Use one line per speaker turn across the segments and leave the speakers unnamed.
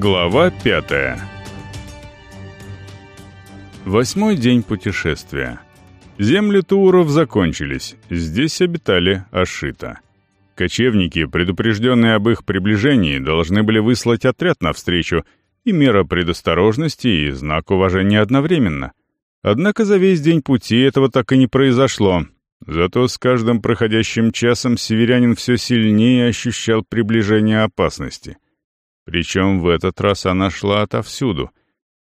Глава пятая Восьмой день путешествия. Земли Тууров закончились, здесь обитали Ашита. Кочевники, предупрежденные об их приближении, должны были выслать отряд навстречу, и мера предосторожности, и знак уважения одновременно. Однако за весь день пути этого так и не произошло, зато с каждым проходящим часом северянин все сильнее ощущал приближение опасности — причем в этот раз она шла отовсюду.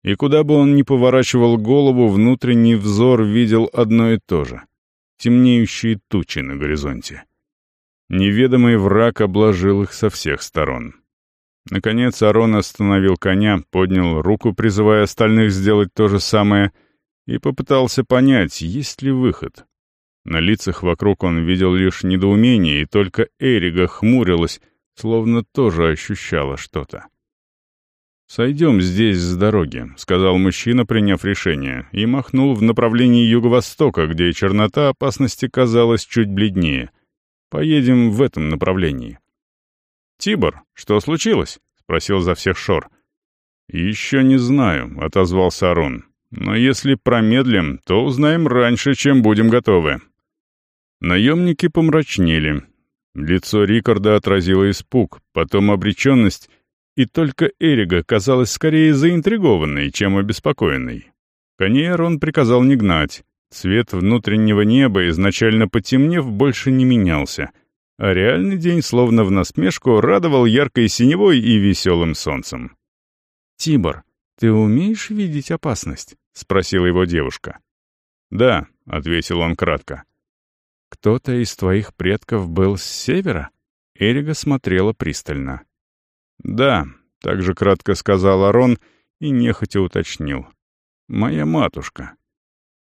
И куда бы он ни поворачивал голову, внутренний взор видел одно и то же — темнеющие тучи на горизонте. Неведомый враг обложил их со всех сторон. Наконец Арон остановил коня, поднял руку, призывая остальных сделать то же самое, и попытался понять, есть ли выход. На лицах вокруг он видел лишь недоумение, и только Эрига хмурилась — словно тоже ощущала что-то. «Сойдем здесь с дороги», — сказал мужчина, приняв решение, и махнул в направлении юго-востока, где чернота опасности казалась чуть бледнее. «Поедем в этом направлении». «Тибор, что случилось?» — спросил за всех Шор. «Еще не знаю», — отозвался Арон. «Но если промедлим, то узнаем раньше, чем будем готовы». Наемники помрачнели, Лицо Рикарда отразило испуг, потом обреченность, и только Эрига казалась скорее заинтригованной, чем обеспокоенной. Конеер он приказал не гнать. Цвет внутреннего неба, изначально потемнев, больше не менялся, а реальный день, словно в насмешку, радовал яркой синевой и веселым солнцем. «Тибор, ты умеешь видеть опасность?» — спросила его девушка. «Да», — ответил он кратко. «Кто-то из твоих предков был с севера?» Эрига смотрела пристально. «Да», — также кратко сказал Арон и нехотя уточнил. «Моя матушка».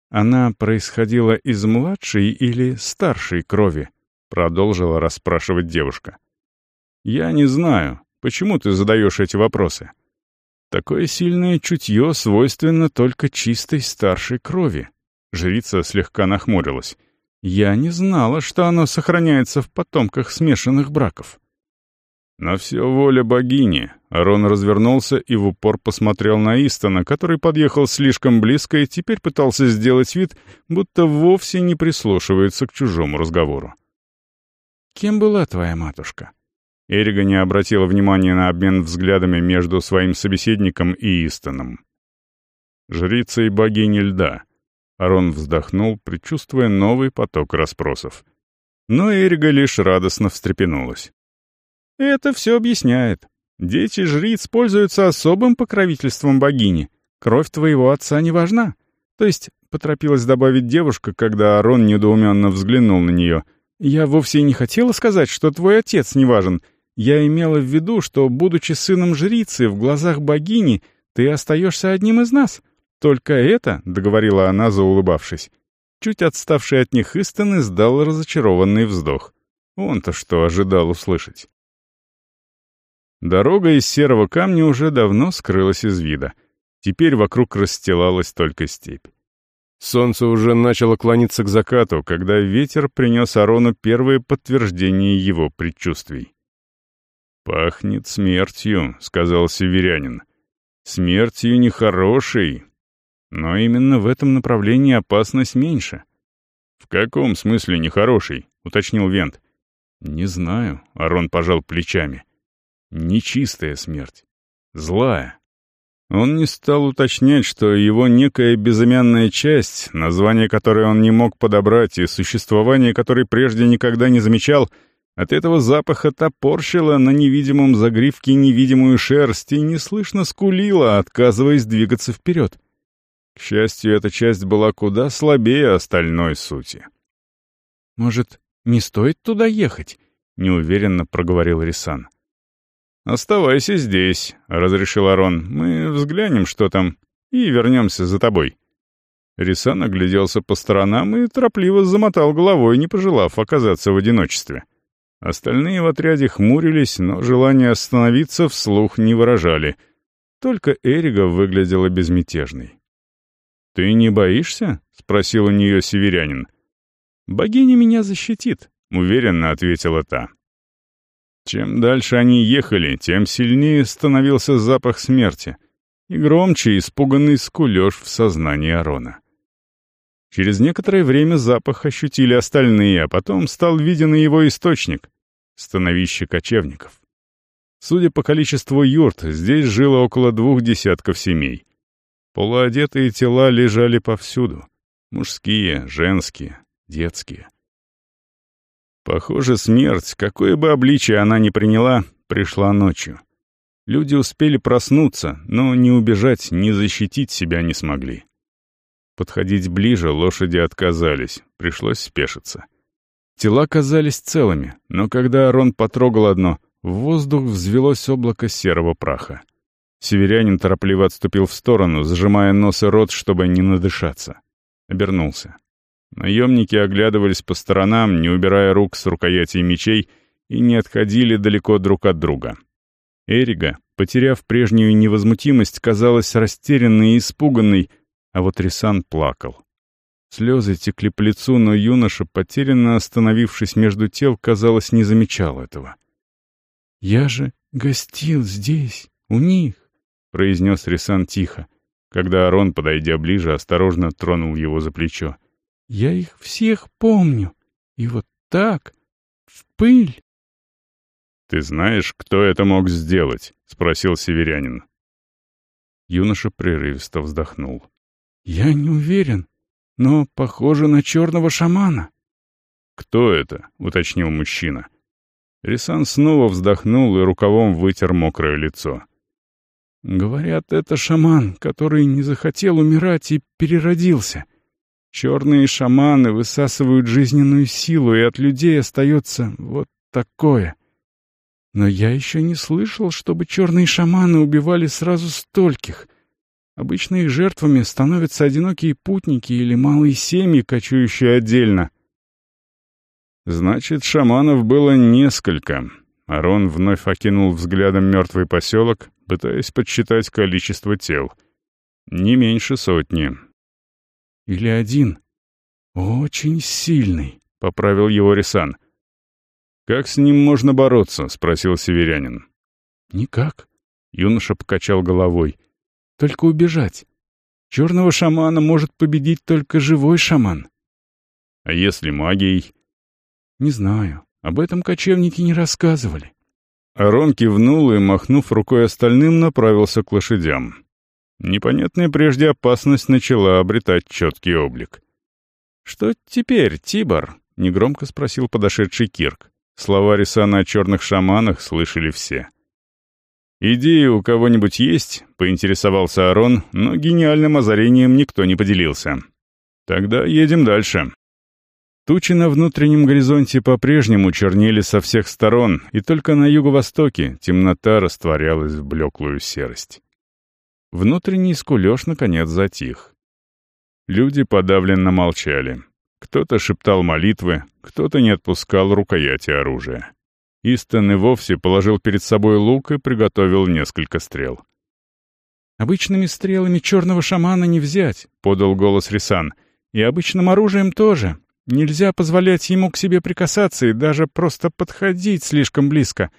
«Она происходила из младшей или старшей крови?» — продолжила расспрашивать девушка. «Я не знаю. Почему ты задаешь эти вопросы?» «Такое сильное чутье свойственно только чистой старшей крови». Жрица слегка нахмурилась. Я не знала, что оно сохраняется в потомках смешанных браков. На все воля богини. Арон развернулся и в упор посмотрел на Истона, который подъехал слишком близко и теперь пытался сделать вид, будто вовсе не прислушивается к чужому разговору. «Кем была твоя матушка?» Эрига не обратила внимания на обмен взглядами между своим собеседником и Истоном. «Жрицей богини льда», Арон вздохнул, предчувствуя новый поток расспросов. Но Эрига лишь радостно встрепенулась. «Это все объясняет. Дети жриц пользуются особым покровительством богини. Кровь твоего отца не важна. То есть, — поторопилась добавить девушка, когда Арон недоуменно взглянул на нее, — я вовсе не хотела сказать, что твой отец не важен. Я имела в виду, что, будучи сыном жрицы, в глазах богини, ты остаешься одним из нас. «Только это», — договорила она, заулыбавшись. Чуть отставший от них Истон издал разочарованный вздох. Он-то что ожидал услышать. Дорога из серого камня уже давно скрылась из вида. Теперь вокруг расстилалась только степь. Солнце уже начало клониться к закату, когда ветер принес Арону первое подтверждение его предчувствий. «Пахнет смертью», — сказал северянин. «Смертью нехорошей, но именно в этом направлении опасность меньше. «В каком смысле нехороший?» — уточнил Вент. «Не знаю», — Арон пожал плечами. «Нечистая смерть. Злая». Он не стал уточнять, что его некая безымянная часть, название которой он не мог подобрать и существование которой прежде никогда не замечал, от этого запаха топорщила на невидимом загривке невидимую шерсть и неслышно скулила, отказываясь двигаться вперед. К счастью, эта часть была куда слабее остальной сути. «Может, не стоит туда ехать?» — неуверенно проговорил Рисан. «Оставайся здесь», — разрешил Арон. «Мы взглянем, что там, и вернемся за тобой». Рисан огляделся по сторонам и торопливо замотал головой, не пожелав оказаться в одиночестве. Остальные в отряде хмурились, но желание остановиться вслух не выражали. Только Эрига выглядела безмятежной. «Ты не боишься?» — спросил у нее северянин. «Богиня меня защитит», — уверенно ответила та. Чем дальше они ехали, тем сильнее становился запах смерти и громче испуганный скулеж в сознании Арона. Через некоторое время запах ощутили остальные, а потом стал виден и его источник — становище кочевников. Судя по количеству юрт, здесь жило около двух десятков семей. Полуодетые тела лежали повсюду. Мужские, женские, детские. Похоже, смерть, какое бы обличие она ни приняла, пришла ночью. Люди успели проснуться, но ни убежать, ни защитить себя не смогли. Подходить ближе лошади отказались, пришлось спешиться. Тела казались целыми, но когда Арон потрогал одно, в воздух взвелось облако серого праха. Северянин торопливо отступил в сторону, сжимая нос и рот, чтобы не надышаться. Обернулся. Наемники оглядывались по сторонам, не убирая рук с рукоятей мечей, и не отходили далеко друг от друга. Эрига, потеряв прежнюю невозмутимость, казалась растерянной и испуганной, а вот Рисан плакал. Слезы текли по лицу, но юноша, потерянно остановившись между тел, казалось, не замечал этого. «Я же гостил здесь, у них», — произнес Рисан тихо, когда Арон, подойдя ближе, осторожно тронул его за плечо. «Я их всех помню, и вот так, в пыль». «Ты знаешь, кто это мог сделать?» — спросил северянин. Юноша прерывисто вздохнул. «Я не уверен, но похоже на черного шамана». «Кто это?» — уточнил мужчина. Рисан снова вздохнул и рукавом вытер мокрое лицо. «Говорят, это шаман, который не захотел умирать и переродился. Черные шаманы высасывают жизненную силу, и от людей остается вот такое. Но я еще не слышал, чтобы черные шаманы убивали сразу стольких. Обычно их жертвами становятся одинокие путники или малые семьи, кочующие отдельно. Значит, шаманов было несколько. Арон вновь окинул взглядом мертвый поселок, пытаясь подсчитать количество тел. Не меньше сотни. Или один. Очень сильный, — поправил его Рисан. «Как с ним можно бороться?» — спросил северянин. «Никак», — юноша покачал головой. «Только убежать. Черного шамана может победить только живой шаман». «А если магией?» «Не знаю. Об этом кочевники не рассказывали». Арон кивнул и, махнув рукой остальным, направился к лошадям. Непонятная прежде опасность начала обретать четкий облик. «Что теперь, Тибор?» — негромко спросил подошедший Кирк. Слова Рисана о черных шаманах слышали все. «Идеи у кого-нибудь есть?» — поинтересовался Арон, но гениальным озарением никто не поделился. «Тогда едем дальше». Тучи на внутреннем горизонте по-прежнему чернели со всех сторон, и только на юго-востоке темнота растворялась в блеклую серость. Внутренний скулеж наконец затих. Люди подавленно молчали. Кто-то шептал молитвы, кто-то не отпускал рукояти оружия. Истон и вовсе положил перед собой лук и приготовил несколько стрел. «Обычными стрелами черного шамана не взять», — подал голос Рисан. «И обычным оружием тоже. Нельзя позволять ему к себе прикасаться и даже просто подходить слишком близко.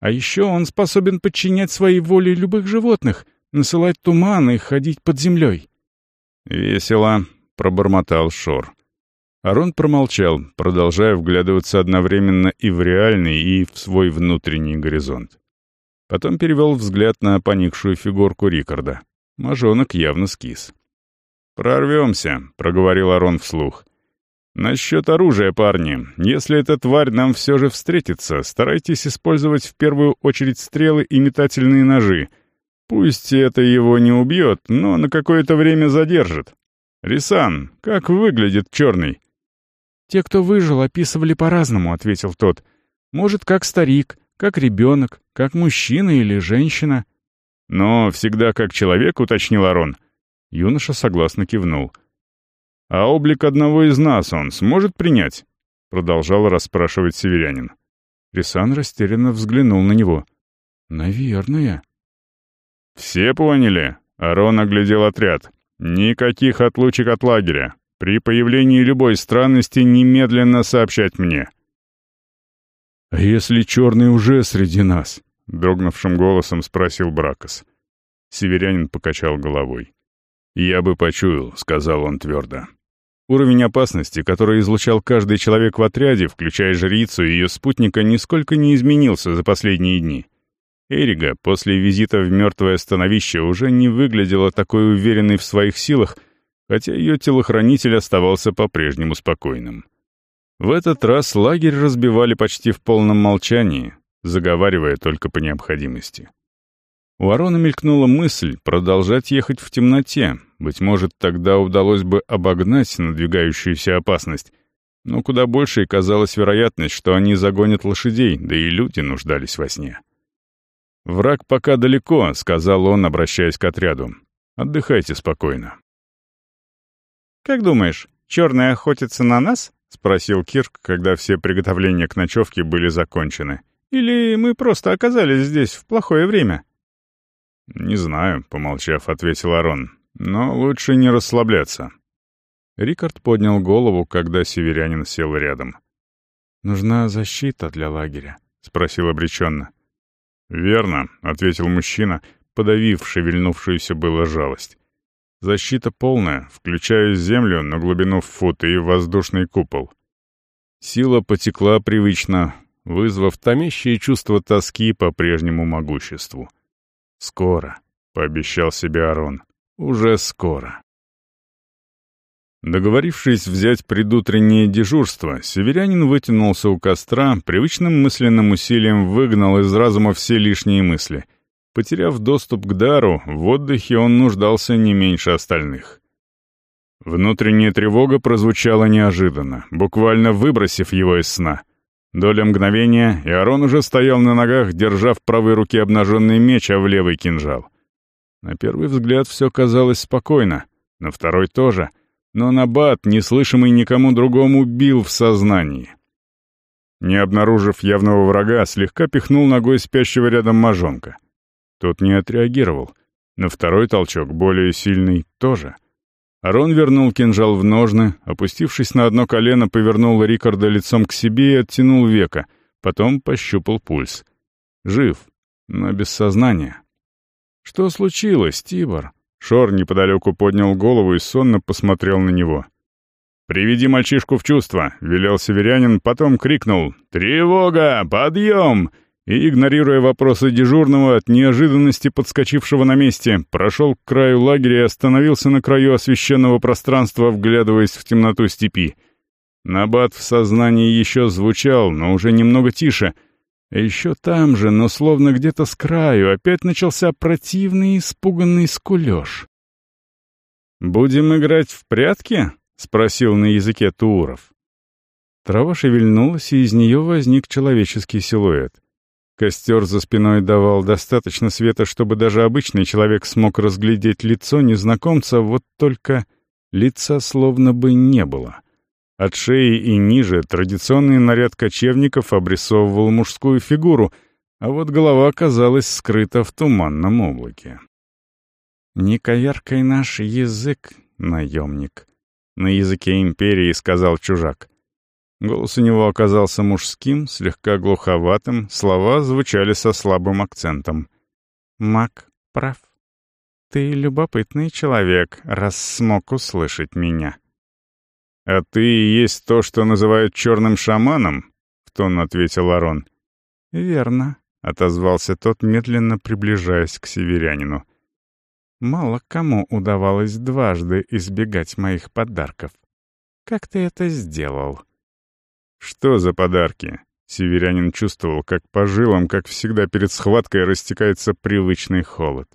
А еще он способен подчинять своей воле любых животных, насылать туман и ходить под землей». «Весело», — пробормотал Шор. Арон промолчал, продолжая вглядываться одновременно и в реальный, и в свой внутренний горизонт. Потом перевел взгляд на поникшую фигурку Рикарда. Мажонок явно скис. «Прорвемся», — проговорил Арон вслух. «Насчет оружия, парни. Если эта тварь нам все же встретится, старайтесь использовать в первую очередь стрелы и метательные ножи. Пусть это его не убьет, но на какое-то время задержит. Рисан, как выглядит черный?» «Те, кто выжил, описывали по-разному», — ответил тот. «Может, как старик, как ребенок, как мужчина или женщина». «Но всегда как человек», — уточнил Арон. Юноша согласно кивнул. «А облик одного из нас он сможет принять?» — продолжал расспрашивать северянин. Рисан растерянно взглянул на него. «Наверное». «Все поняли?» — Арон оглядел отряд. «Никаких отлучек от лагеря. При появлении любой странности немедленно сообщать мне». «А если черный уже среди нас?» — дрогнувшим голосом спросил Бракос. Северянин покачал головой. «Я бы почуял», — сказал он твердо. Уровень опасности, который излучал каждый человек в отряде, включая жрицу и ее спутника, нисколько не изменился за последние дни. Эрига после визита в мертвое становище уже не выглядела такой уверенной в своих силах, хотя ее телохранитель оставался по-прежнему спокойным. В этот раз лагерь разбивали почти в полном молчании, заговаривая только по необходимости. У Арона мелькнула мысль продолжать ехать в темноте. Быть может, тогда удалось бы обогнать надвигающуюся опасность. Но куда больше казалась вероятность, что они загонят лошадей, да и люди нуждались во сне. «Враг пока далеко», — сказал он, обращаясь к отряду. «Отдыхайте спокойно».
«Как думаешь, черный охотится на нас?» — спросил Кирк, когда все приготовления к ночевке были закончены. «Или мы просто оказались здесь в плохое время?»
«Не знаю», — помолчав, ответил Арон. «Но лучше не расслабляться». Рикард поднял голову, когда северянин сел рядом.
«Нужна защита для лагеря?» — спросил обреченно.
«Верно», — ответил мужчина, подавив шевельнувшуюся было жалость. «Защита полная, включая землю на глубину в фут и воздушный купол». Сила потекла привычно, вызвав томящее чувство тоски по прежнему могуществу. «Скоро», — пообещал себе Арон, — «уже скоро». Договорившись взять предутреннее дежурство, северянин вытянулся у костра, привычным мысленным усилием выгнал из разума все лишние мысли. Потеряв доступ к дару, в отдыхе он нуждался не меньше остальных. Внутренняя тревога прозвучала неожиданно, буквально выбросив его из сна. Доля мгновения, и Арон уже стоял на ногах, держа в правой руке обнаженный меч, а в левый кинжал. На первый взгляд все казалось спокойно, на второй тоже, но Набат, неслышимый никому другому, бил в сознании. Не обнаружив явного врага, слегка пихнул ногой спящего рядом мажонка. Тот не отреагировал. На второй толчок, более сильный, тоже — Арон вернул кинжал в ножны, опустившись на одно колено, повернул Рикарда лицом к себе и оттянул века, потом пощупал пульс. Жив, но без сознания. «Что случилось, Тибор?» Шор неподалеку поднял голову и сонно посмотрел на него. «Приведи мальчишку в чувство», — велел северянин, потом крикнул «Тревога! Подъем!» И, игнорируя вопросы дежурного, от неожиданности подскочившего на месте, прошел к краю лагеря и остановился на краю освещенного пространства, вглядываясь в темноту степи. Набат в сознании еще звучал, но уже немного тише. Еще там же, но словно где-то с краю, опять начался противный испуганный скулеж. «Будем играть в прятки?» — спросил на языке Тууров. Трава шевельнулась, и из нее возник человеческий силуэт — Костер за спиной давал достаточно света, чтобы даже обычный человек смог разглядеть лицо незнакомца, вот только лица словно бы не было. От шеи и ниже традиционный наряд кочевников обрисовывал мужскую фигуру, а вот голова оказалась скрыта в туманном облаке. «Не коверкай наш язык, наемник», — на языке империи сказал чужак. Голос у него оказался мужским, слегка глуховатым, слова звучали со слабым акцентом. «Мак прав. Ты любопытный человек, раз смог услышать меня». «А ты и есть то, что называют черным шаманом?» — в тон ответил Арон. «Верно», — отозвался тот, медленно приближаясь к северянину. «Мало кому удавалось дважды избегать моих подарков. Как ты это сделал?» «Что за подарки?» Северянин чувствовал, как по жилам, как всегда перед схваткой, растекается привычный холод.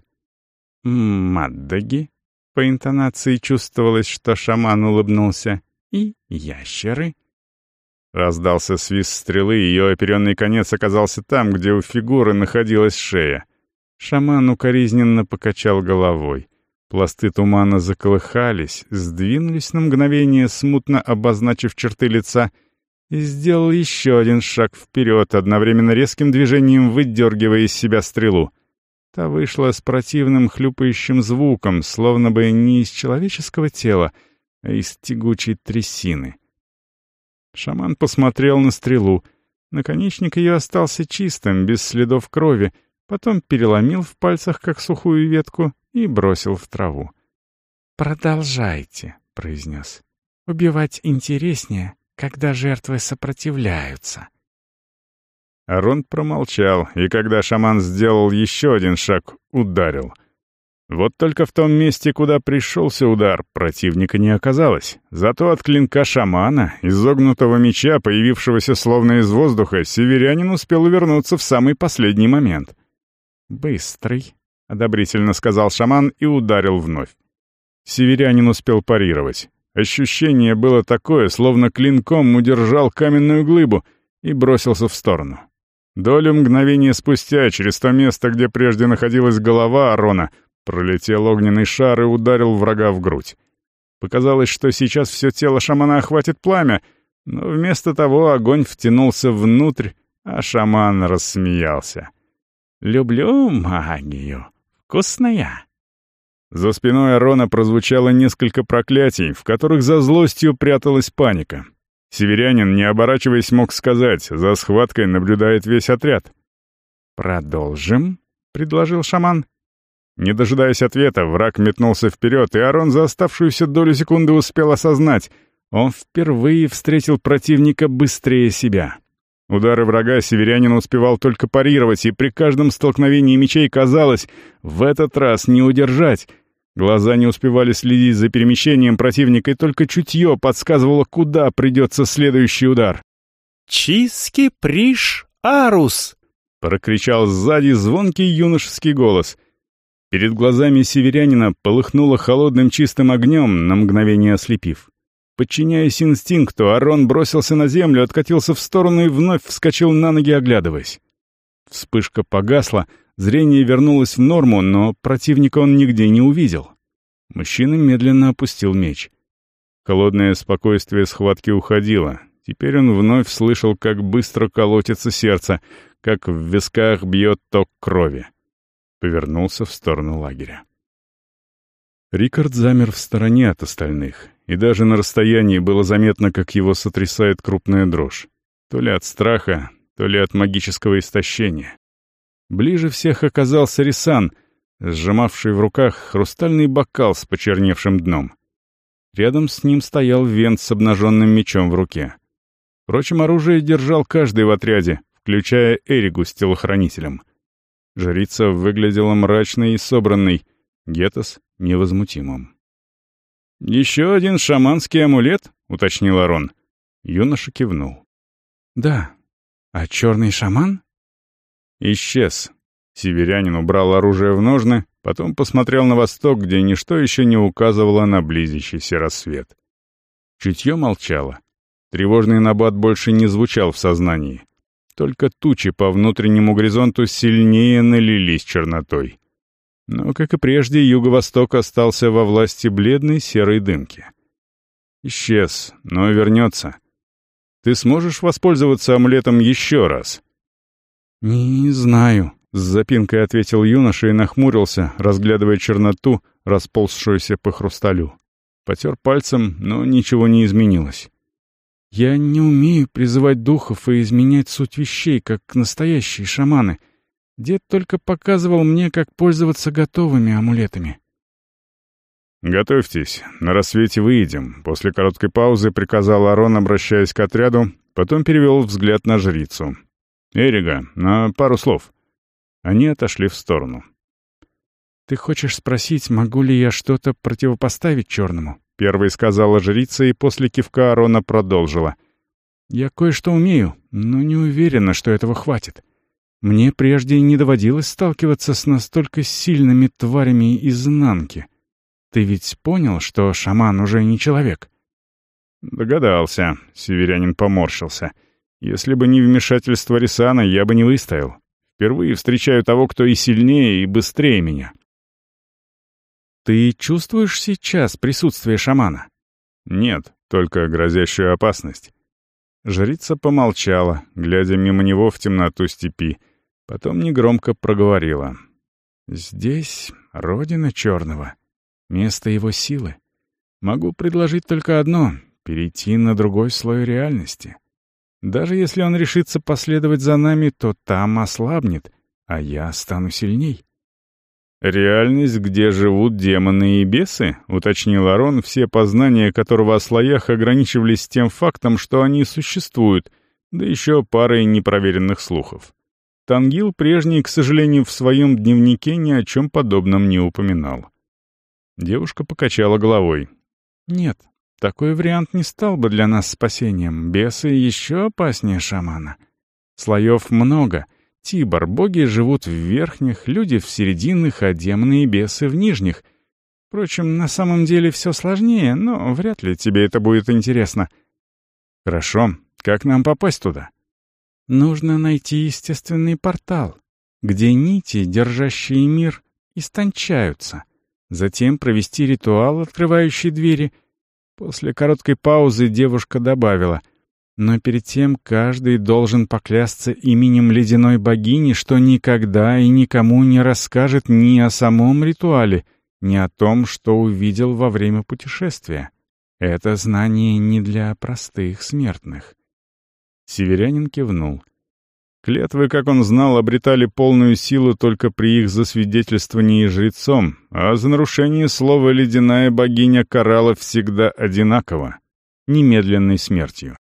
«Маддаги?» По интонации чувствовалось, что шаман улыбнулся. «И ящеры?» Раздался свист стрелы, ее оперенный конец оказался там, где у фигуры находилась шея. Шаман укоризненно покачал головой. Пласты тумана заколыхались, сдвинулись на мгновение, смутно обозначив черты лица — и сделал еще один шаг вперед, одновременно резким движением выдергивая из себя стрелу. Та вышла с противным хлюпающим звуком, словно бы не из человеческого тела, а из тягучей трясины. Шаман посмотрел на стрелу,
Наконечник ее остался чистым, без следов крови, потом переломил в пальцах, как сухую ветку, и бросил в траву. «Продолжайте», — произнес. «Убивать интереснее, когда жертвы сопротивляются».
Арон промолчал, и когда шаман сделал еще один шаг, ударил. Вот только в том месте, куда пришелся удар, противника не оказалось. Зато от клинка шамана, изогнутого меча, появившегося словно из воздуха, северянин успел увернуться в самый последний момент.
«Быстрый», — одобрительно сказал шаман и ударил вновь. Северянин успел парировать. Ощущение было такое, словно клинком удержал каменную глыбу и бросился в сторону. Долю мгновения спустя, через то место, где прежде находилась голова Арона, пролетел огненный шар и ударил врага в грудь. Показалось, что сейчас все тело шамана охватит пламя, но вместо того огонь втянулся внутрь, а шаман рассмеялся. «Люблю магию. Вкусная». За спиной Арона прозвучало несколько проклятий, в которых за злостью пряталась паника. Северянин, не оборачиваясь, мог сказать, за схваткой наблюдает весь отряд. «Продолжим?» — предложил шаман. Не дожидаясь ответа, враг метнулся вперед, и Арон за оставшуюся долю секунды успел осознать. Он впервые встретил противника быстрее себя. Удары врага северянин успевал только парировать, и при каждом столкновении мечей казалось, в этот раз не удержать — Глаза не успевали следить за перемещением противника, и только чутье подсказывало, куда придется следующий удар.
«Чиски приш арус!»
— прокричал сзади звонкий юношеский голос. Перед глазами северянина полыхнуло холодным чистым огнем, на мгновение ослепив. Подчиняясь инстинкту, Арон бросился на землю, откатился в сторону и вновь вскочил на ноги, оглядываясь. Вспышка погасла — Зрение вернулось в норму, но противника он нигде не увидел. Мужчина медленно опустил меч. Холодное спокойствие схватки уходило. Теперь он вновь слышал, как быстро колотится сердце, как в висках бьет ток крови. Повернулся в сторону лагеря. Рикард замер в стороне от остальных, и даже на расстоянии было заметно, как его сотрясает крупная дрожь. То ли от страха, то ли от магического истощения. Ближе всех оказался Рисан, сжимавший в руках хрустальный бокал с почерневшим дном. Рядом с ним стоял Вент с обнаженным мечом в руке. Впрочем, оружие держал каждый в отряде, включая Эригу с телохранителем. Жрица выглядела мрачной и собранной, Гетос — невозмутимым. «Еще один шаманский амулет?» — уточнил Арон. Юноша кивнул. «Да. А черный шаман?» Исчез. Северянин убрал оружие в ножны, потом посмотрел на восток, где ничто еще не указывало на близящийся рассвет. Чутье молчало. Тревожный набат больше не звучал в сознании. Только тучи по внутреннему горизонту сильнее налились чернотой. Но, как и прежде, юго-восток остался во власти бледной серой дымки. Исчез, но вернется. Ты сможешь воспользоваться амулетом еще раз? «Не знаю», — с запинкой ответил юноша и нахмурился, разглядывая черноту, расползшуюся по хрусталю. Потер пальцем, но ничего не изменилось. «Я не умею призывать духов и изменять суть вещей, как настоящие шаманы. Дед только показывал мне, как пользоваться готовыми амулетами».
«Готовьтесь, на рассвете выйдем», — после короткой паузы приказал Арон, обращаясь к отряду, потом перевел взгляд на жрицу. «Эрига, на пару слов». Они отошли в сторону.
«Ты хочешь спросить, могу ли я что-то противопоставить черному?» Первой сказала жрица и после кивка Арона продолжила. «Я кое-что умею, но не уверена, что этого хватит. Мне прежде не доводилось сталкиваться с настолько сильными тварями изнанки. Ты ведь понял, что шаман уже не человек?»
«Догадался», — северянин поморщился. — если бы не вмешательство Рисана, я бы не выстоял. Впервые встречаю того, кто и сильнее, и быстрее меня.
Ты чувствуешь сейчас присутствие шамана?
Нет, только грозящую опасность.
Жрица помолчала, глядя мимо него в темноту степи. Потом негромко проговорила. «Здесь родина черного, место его силы. Могу предложить только одно — перейти на другой слой реальности. Даже если он решится последовать за нами, то там ослабнет, а я стану сильней.
«Реальность, где живут демоны и бесы?» — уточнил Арон, все познания которого о слоях ограничивались тем фактом, что они существуют, да еще парой непроверенных слухов. Тангил прежний, к сожалению, в своем дневнике ни о чем подобном не упоминал. Девушка покачала головой.
«Нет, такой вариант не стал бы для нас спасением. Бесы еще опаснее шамана. Слоев много. Тибор, боги живут в верхних, люди в серединных, а демоны и бесы в нижних. Впрочем, на самом деле все сложнее, но вряд ли тебе это будет интересно.
Хорошо, как нам попасть туда?
Нужно найти естественный портал, где нити, держащие мир, истончаются. Затем провести ритуал, открывающий двери — После короткой паузы девушка добавила, «Но перед тем каждый должен поклясться именем ледяной богини, что никогда и никому не расскажет ни о самом ритуале, ни о том, что увидел во время путешествия. Это знание не для простых смертных».
Северянин кивнул. Клятвы, как он знал, обретали полную силу только при их засвидетельствовании жрецом, а за нарушение слова ледяная богиня карала всегда одинаково — немедленной смертью.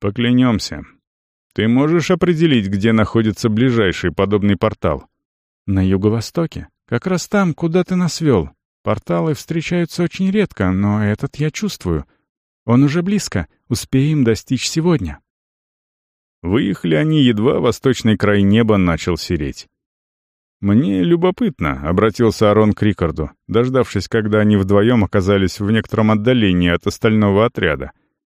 «Поклянемся. Ты можешь определить, где находится ближайший подобный портал?»
«На юго-востоке. Как раз там, куда ты нас вел. Порталы встречаются очень редко, но этот я чувствую. Он уже близко. Успеем достичь сегодня».
Выехали они, едва восточный край неба начал сереть. «Мне любопытно», — обратился Арон к Рикарду, дождавшись, когда они вдвоем оказались в некотором отдалении от остального отряда.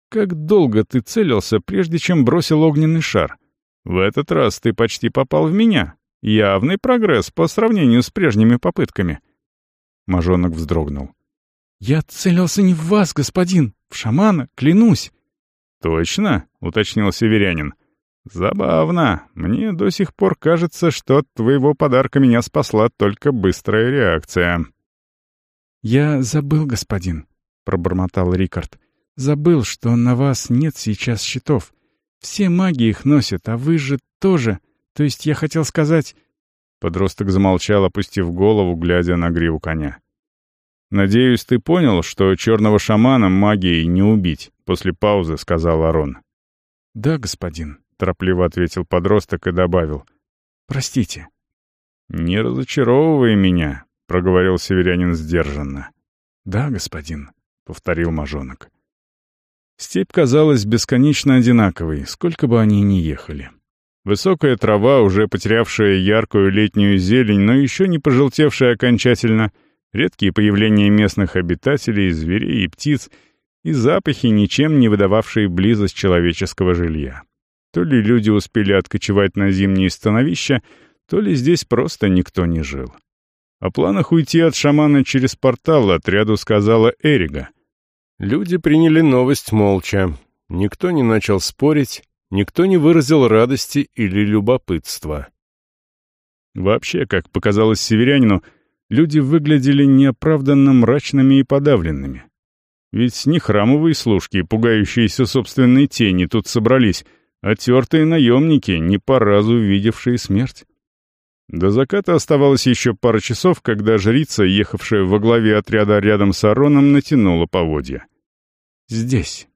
«Как долго ты целился, прежде чем бросил огненный шар? В этот раз ты почти попал в меня. Явный прогресс по сравнению с прежними попытками».
Мажонок вздрогнул. «Я целился не в вас, господин, в шамана, клянусь».
«Точно?» — уточнил северянин. «Забавно. Мне до сих пор кажется, что от твоего подарка меня спасла только быстрая реакция».
«Я забыл, господин», — пробормотал Рикард. «Забыл, что на вас нет сейчас щитов. Все маги их носят, а вы же тоже. То есть я хотел сказать...»
Подросток замолчал, опустив голову, глядя на гриву коня. «Надеюсь, ты понял, что черного шамана магией не убить», — после паузы сказал Арон.
«Да, господин», —
торопливо ответил подросток и добавил.
«Простите».
«Не разочаровывай меня», — проговорил северянин сдержанно.
«Да, господин», — повторил мажонок.
Степь казалась бесконечно одинаковой, сколько бы они ни ехали. Высокая трава, уже потерявшая яркую летнюю зелень, но еще не пожелтевшая окончательно, редкие появления местных обитателей, зверей и птиц и запахи, ничем не выдававшие близость человеческого жилья. То ли люди успели откочевать на зимние становища, то ли здесь просто никто не жил. О планах уйти от шамана через портал отряду сказала Эрига. Люди приняли новость молча. Никто не начал спорить, никто не выразил радости или любопытства. Вообще, как показалось северянину, люди выглядели неоправданно мрачными и подавленными. Ведь не храмовые служки, пугающиеся собственной тени, тут собрались — Отертые наемники, не по разу видевшие смерть. До заката оставалось еще пара часов, когда жрица, ехавшая во главе отряда рядом с Ароном, натянула поводья.
«Здесь»,